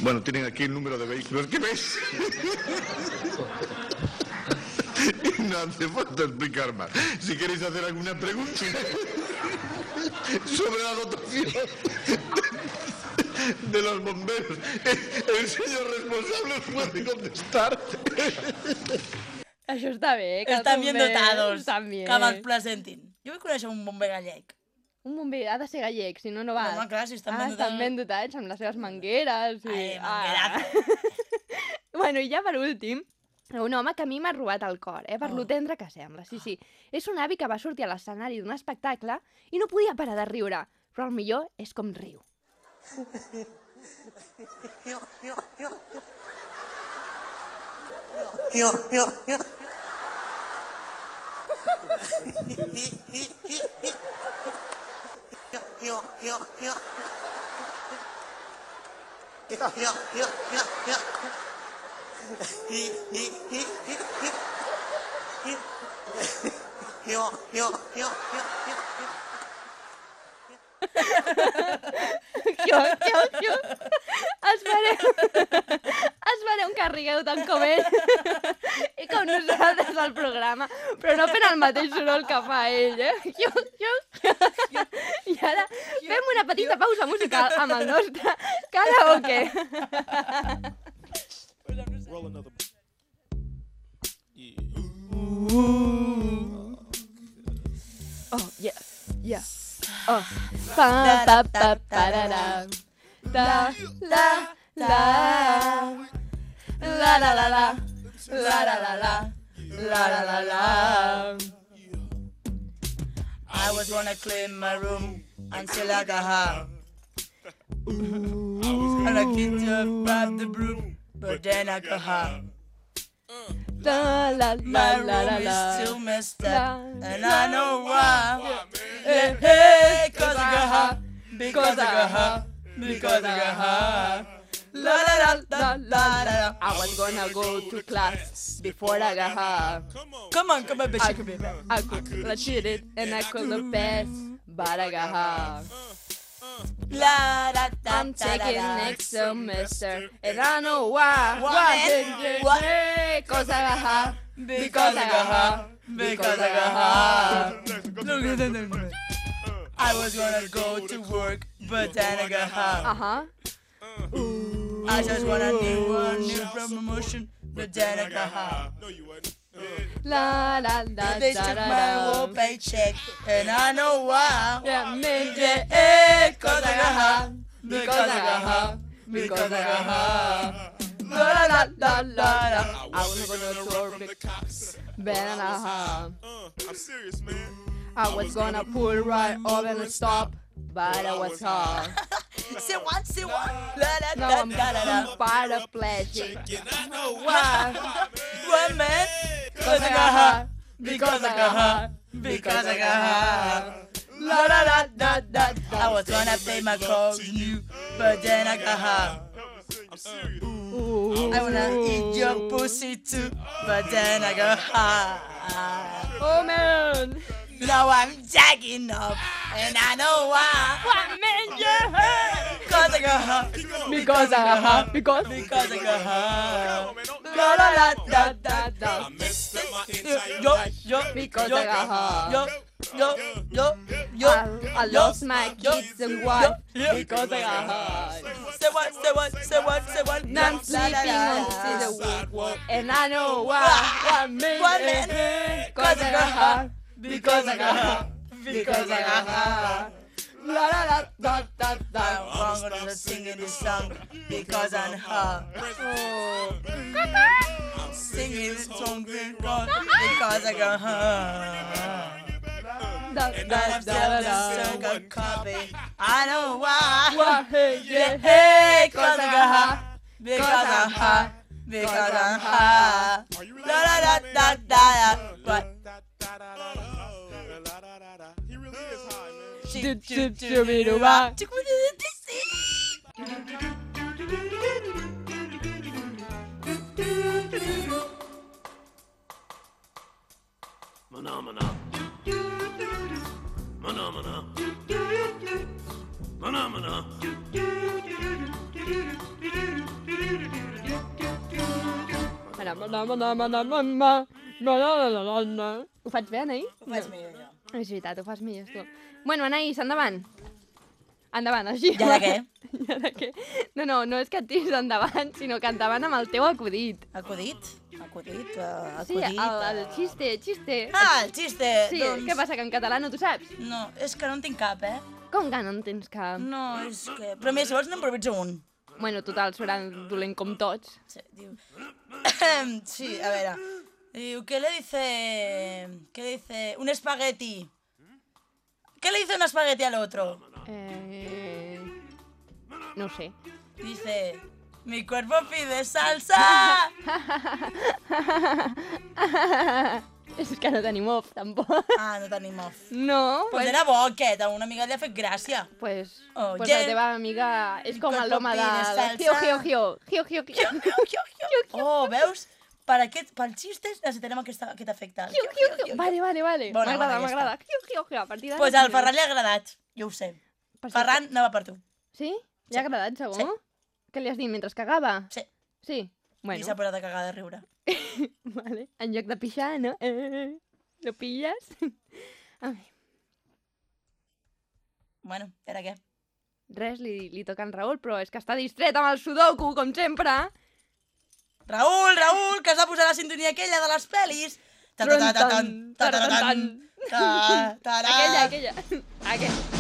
Bueno, tienen aquí el número de vehículos que veis. Hace falta explicar más. Si queréis hacer alguna pregunta sobre la dotación de los bomberos, el señor responsable os puede contestar. Això està bé, que Estan bien bombers dotados. Estan bien. Que me'ls presentin. Jo vull conèixer un bomber gallec. Un bomber ha de ser gallec, si no, no va. Home, clar, si estan ah, ben estan dotats. ben dotats, amb les seves mangueres. I... Ai, ah. bueno, i ja per últim, un home que a mi m'ha robat el cor, eh, per Oh. lo tendre que sembla, sí, sí. És un avi que va sortir a l'escenari d'un espectacle i no podia parar de riure, però el millor és com riu. Yo, yo, yo. Yo, yo, yo, yo. Jo, jo, jo. Espereu. Espereu que rigueu tant com ell i com nosaltres al programa, però no fent el mateix soroll que fa ell, eh? Jo, jo, jo. I ara fem una petita pausa musical amb el nostre karaoke. Mm. Oh, yeah, yeah. Oh. Pa, pa, pa, pa, da, da. Da, la, la. La, la, la, la. La, la, la, la. La, la, la, la. I was gonna clean my room until I got high. And I kicked up grab the broom, but then I got high. Mm. La, la, My la, la, la, room is still messed up, and I know why. Hey, Hey, cause I got high, because I got high, because I got high. La la la la la la. I was gonna go to class before I got high. Come on, come on, bitch, I, be. I could I it and I could look best, but I got high. Uh. La da da I'm taking da, next semester, and I know why. Why, Why? man? Why? Why? Because I got high. Because I got high, because I got high. Look at that. I was gonna go to work, but then I got high. Uh huh. I just want a new one, new promotion, but then I got high. La la la They took my whole paycheck, and I know why. Yeah, man, Yeah, eh, cause I got high, because I got high, because I got high. La la la la la. I was gonna talk the cops, I high. I'm serious, man. I was gonna pull right over and stop, but I was high. Say what, say what? La la Now la I'm la la la. paraplegic. I know why. Why, man? Cause I got high, because I got high, because I got high. La la la da da. I was gonna pay my calls you, but then I got high. I wanna eat your pussy too, but then I got high. Oh man! Now I'm jacking up, and I know why. Why, man, yeah! Cause I got high, Because I got high, because because I got high. La la la da da da. Yo yo Because yo, I got high. Yo yo yo yo. I, I yo, lost my yo, and wife yo. because I got high. Say what? Say what? Say what? Say what? Now I'm La, la, sleeping la, on the sidewalk, and I know why. Why, man? Why. Because I got high. Because I got high. Because I got high. La la la da da da. I'm gonna sing this song because I'm high. Oh. I'm singing this song because I got high. Da And da I'm da still da just da. copy. I know why. Why, hey, yeah, Hey, cause I got high. Because I'm high. Because I'm high. La la la da da da. What? Mana, mana, mana, mana, mana, mana, mana. Ho faig bé, Anaïs? Ho faig millor jo. És veritat, ho fas millor tu. Bueno, Anaïs, endavant. Endavant, així. I ara què? I ara què? No, no, no és que et tiris endavant, sinó que endavant amb el teu acudit. Acudit? Acudit? Uh, Sí, acudit? el, el xiste, xiste. Ah, el xiste. Sí, doncs... què passa, que en català no t'ho saps? No, és que no en tinc cap, eh? Com que no en tens cap? No, és que... Però més, si vols n'improviso un. Bueno, total, serà dolent com tots. Sí, diu... sí, a veure. Diu, ¿qué le dice... ¿Qué le dice? Un espagueti. ¿Qué le dice un espagueti al otro? Eh... No sé. Dice... Mi cuerpo pide salsa. És que no tenim off, tampoc. Ah, no tenim off. No. Pues era bo aquest, a una amiga li ha fet gràcia. Pues, Oh, pues yeah. la teva amiga és com Con l'home de... Gio, gio, gio. Gio, gio, gio. Oh, veus? Per aquest, pel xistes necessitarem aquesta, aquest efecte. Gio, gio, gio. Vale, vale, vale. Bona, M'agrada, m'agrada. Gio, gio, gio. A partir d'ara... Pues al sí. Ferran li ha agradat, jo ho sé. Per Ferran, anava per tu. Sí? Li ha agradat, segur? Què li has dit mentre cagava? Sí. Sí? I Bueno, s'ha posat a cagar de riure. vale. En lloc de pixar, no? Eh, lo pilles? A veure, Bueno, era què? res, li, li toca en Raül, però és que està distret amb el sudoku, com sempre. Raül, Raül, que has de posar la sintonia aquella de les pel·lis. Ta ta ta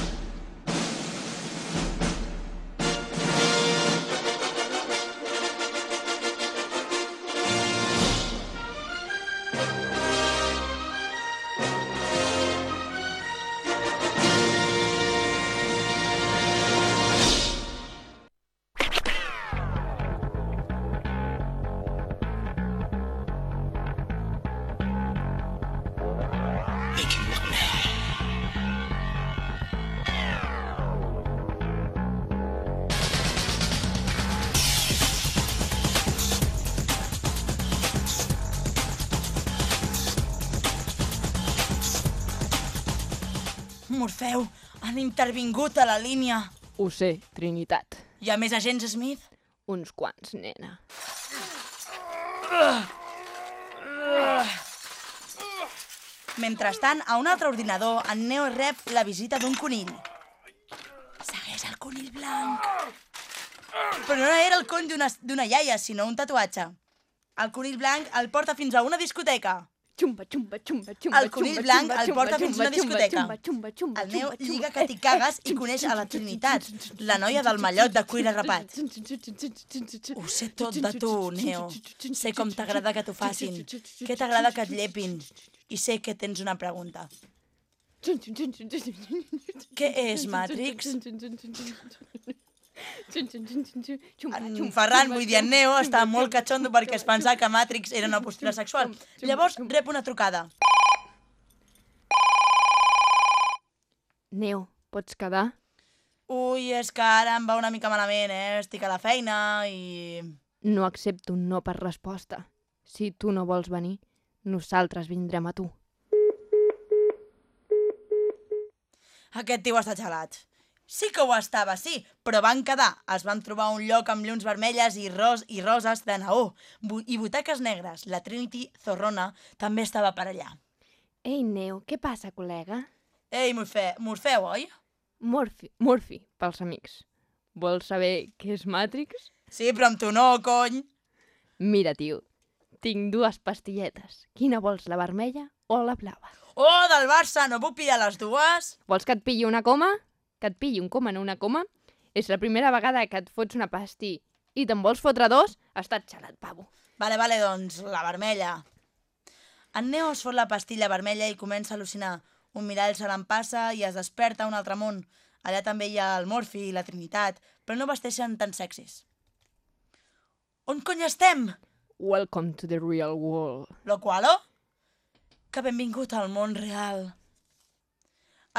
Morfeu, han intervingut a la línia. Ho sé, Trinitat. Hi ha més agents Smith? Uns quants, nena. Mentrestant, a un altre ordinador, en Neo rep la visita d'un conill. Segueix el conill blanc. Però no era el cony d'una iaia, sinó un tatuatge. El conill blanc el porta fins a una discoteca. Xumba, xumba, xumba, xumba, El conill blanc el porta fins una discoteca. El xumba, lliga que t'hi cagues i coneix a la Trinitat, la noia del mallot de cuir arrapat. Ho sé tot de tu, Neo. Sé com t'agrada que t'ho facin, què t'agrada que et llepin, i sé que tens una pregunta. Què és Matrix? En Ferran, vull dir, en Neo, està molt catxondo perquè es pensava que Matrix era una postura sexual. Llavors rep una trucada. Neo, pots quedar? Ui, és que ara em va una mica malament, eh? Estic a la feina i... No accepto un no per resposta. Si tu no vols venir, nosaltres vindrem a tu. Aquest tio està gelat. Sí que ho estava, sí, però van quedar. Es van trobar un lloc amb llums vermelles i, ros i roses de naó bu i butaques negres. La Trinity Zorrona també estava per allà. Ei, Neo, què passa, col·lega? Ei, Morfe Morfeu, oi? Morphy, Morphy, pels amics. Vols saber què és Matrix? Sí, però amb tu no, cony. Mira, tio, tinc dues pastilletes. Quina vols, la vermella o la blava? Oh, del Barça, no puc pillar les dues? Vols que et pilli una coma? Que et pilli un coma, no una coma? És la primera vegada que et fots una pasti i te'n vols fotre dos? Estàs xalat, pavo. Vale, vale, doncs la vermella. En Neo es fot la pastilla vermella i comença a al·lucinar. Un mirall se l'empassa i es desperta a un altre món. Allà també hi ha el Morphy i la Trinitat, però no vesteixen tan sexis. On cony estem? Welcome to the real world. Lo qualo? Que benvingut al món real.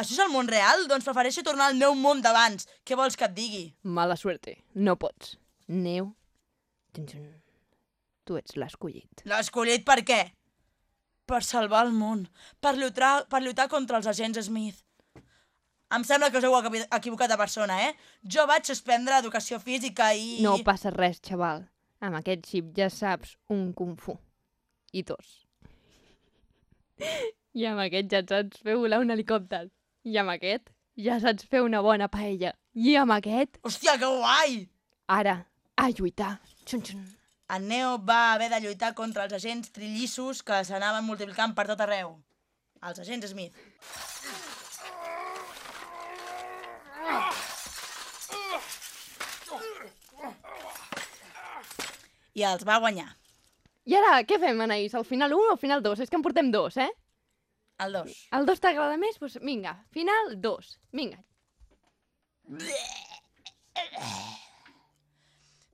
Això és el món real? Doncs prefereixo tornar al meu món d'abans. Què vols que et digui? Mala suerte. No pots. Neu. Tun, tun. Tu ets l'escollit. L'ha escollit per què? Per salvar el món. Per lluitar, per lluitar contra els agents Smith. Em sembla que us heu equivocat de persona, eh? Jo vaig suspendre educació física i... No passa res, xaval. Amb aquest xip ja saps un kung fu. I dos. I amb aquest ja et saps fer volar un helicòpter. I amb aquest ja saps fer una bona paella. I amb aquest... Hòstia, que guai! Ara, a lluitar. Xun, xun. En Neo va haver de lluitar contra els agents trillissos que s'anaven multiplicant per tot arreu. Els agents Smith. I els va guanyar. I ara, què fem, Anaïs? Al final 1 o al final 2? És que en portem dos, eh? El 2. El 2 t'agrada més? Doncs pues vinga, final 2. Vinga.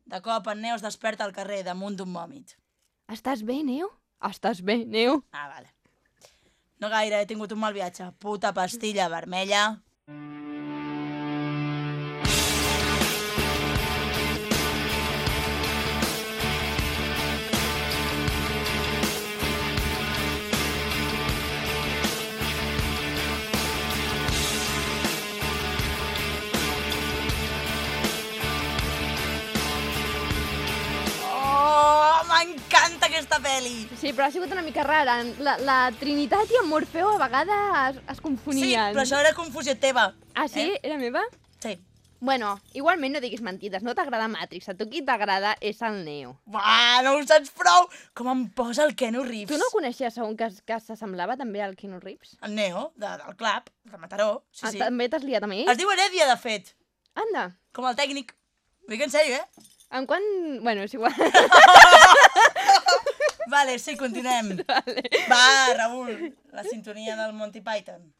De cop en Neo es desperta al carrer damunt d'un vòmit. Estàs bé, Neo? Estàs bé, Neo? Ah, vale. No gaire, he tingut un mal viatge. Puta pastilla vermella. Oh, aquesta pel·li! Sí, però ha sigut una mica rara. La, la Trinitat i en Morfeu a vegades es, es Sí, confonien. però això era confusió teva. Ah, sí? Eh? Era meva? Sí. Bueno, igualment no diguis mentides. No t'agrada Matrix. A tu qui t'agrada és el Neo. Va, no ho saps prou! Com em posa el Kenu Reeves. Tu no coneixies un que, que s'assemblava també al Keanu Reeves? El Neo, de, del Clap, de Mataró. Sí, ah, sí. També t'has liat amb ell? Es diu Heredia, de fet. Anda. Com el tècnic. Ho dic en sèrio, eh? En quan... Bueno, és igual. Vale, sí, continuem. Vale. Va, Raül, la sintonia del Monty Python.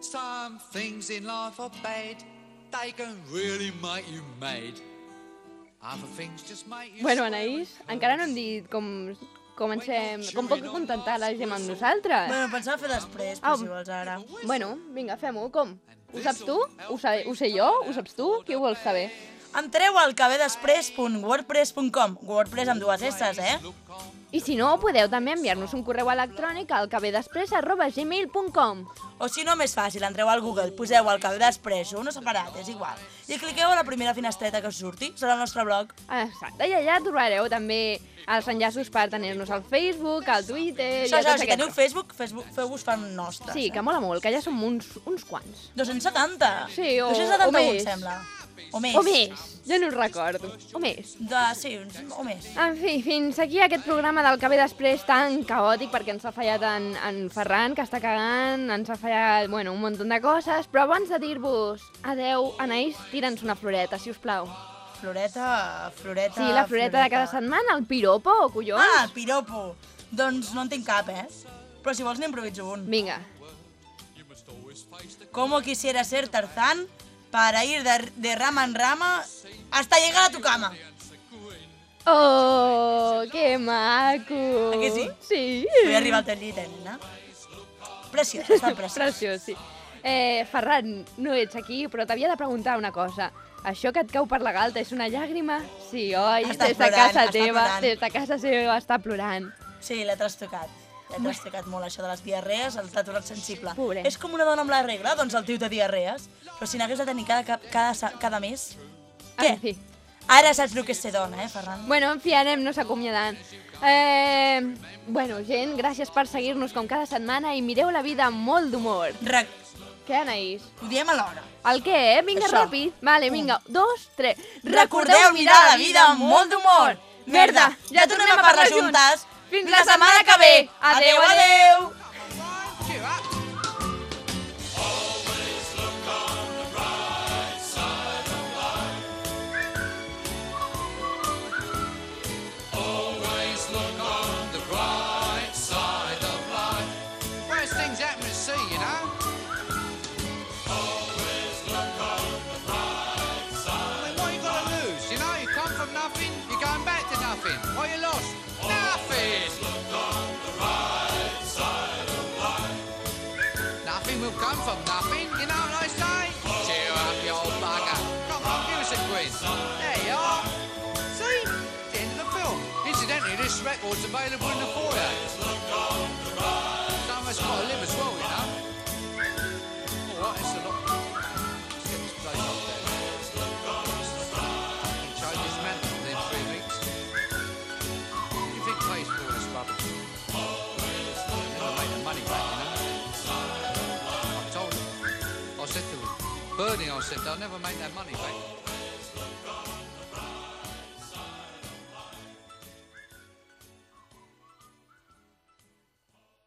Some things in life are bad. They can really make you mad. Other things just make you Bueno. Anaïs, encara no hem dit com comencem... Com pot contentar la gent amb nosaltres? Bueno, pensava fer després, però si vols ara. Bueno, vinga, fem-ho. Com? Ho saps tu? Ho, sa ho sé jo? Ho saps tu? Qui ho vols saber? Entreu al cabedespress.wordpress.com Wordpress amb dues S's, eh? I si no, podeu també enviar-nos un correu electrònic al cabedespress.gmail.com O si no, més fàcil, entreu al Google, poseu el Cabé o no separat, és igual. I cliqueu a la primera finestreta que us surti, serà el nostre blog. Exacte, i allà trobareu també els enllaços per tenir-nos al Facebook, al Twitter... Això, i a això, si teniu Facebook, Facebook feu-vos fan nostres. Sí, que mola molt, que ja som uns, uns quants. 270. Sí, o, 271, o més. sembla. O més. O més, ja no ho recordo. O més. De, sí, uns- o més. En fi, fins aquí aquest programa del que ve després tan caòtic perquè ens ha fallat en, en Ferran, que està cagant, ens ha fallat, bueno, un munt de coses, però abans de dir-vos adeu, Anaïs, tira'ns una floreta, si us plau. Floreta, floreta... Sí, la floreta de cada setmana, el piropo, collons. Ah, el piropo. Doncs no en tinc cap, eh? Però si vols n'improviso un. Vinga. Como quisiera ser Tarzán para ir de, de rama en rama hasta llegar a tu cama. Oh, que maco. A que sí? Sí. Vull arribar al teu llit, eh, nena? Preciós, està preciós. Preciós, sí. Eh, Ferran, no ets aquí, però t'havia de preguntar una cosa. Això que et cau per la galta és una llàgrima? Sí, oi? Està des de plorant, casa teva, plorant. des de casa seva està plorant. Sí, l'he trastocat. L'he trastocat molt, això de les diarrees, el t'ha tornat sensible. Pobre. És com una dona amb la regla, doncs el tio té diarrees. Però si n'hagués de tenir cada, cada, cada mes... Què? En fi. Ara saps el que és ser dona, eh, Ferran? Bueno, en fi, anem-nos acomiadant. Eh, bueno, gent, gràcies per seguir-nos com cada setmana i mireu la vida amb molt d'humor. Re... Què, Anaïs? Ho diem alhora. El què, eh? Vinga, Això. ràpid. Vale, vinga, dos, tres. Recordeu mirar la vida amb molt d'humor. Merda, ja tornem a parlar juntes. Fins la setmana que ve. Adeu, adeu. Always Record's available in the foyer. Us got to live as well, you know. All right, it's a lot. Let's get this place up there. Change this mantle within three weeks. You think pays for all this rubbish? Never make the money back, you know. I told him. I said to him, Bernie, I said, they'll never make that money back.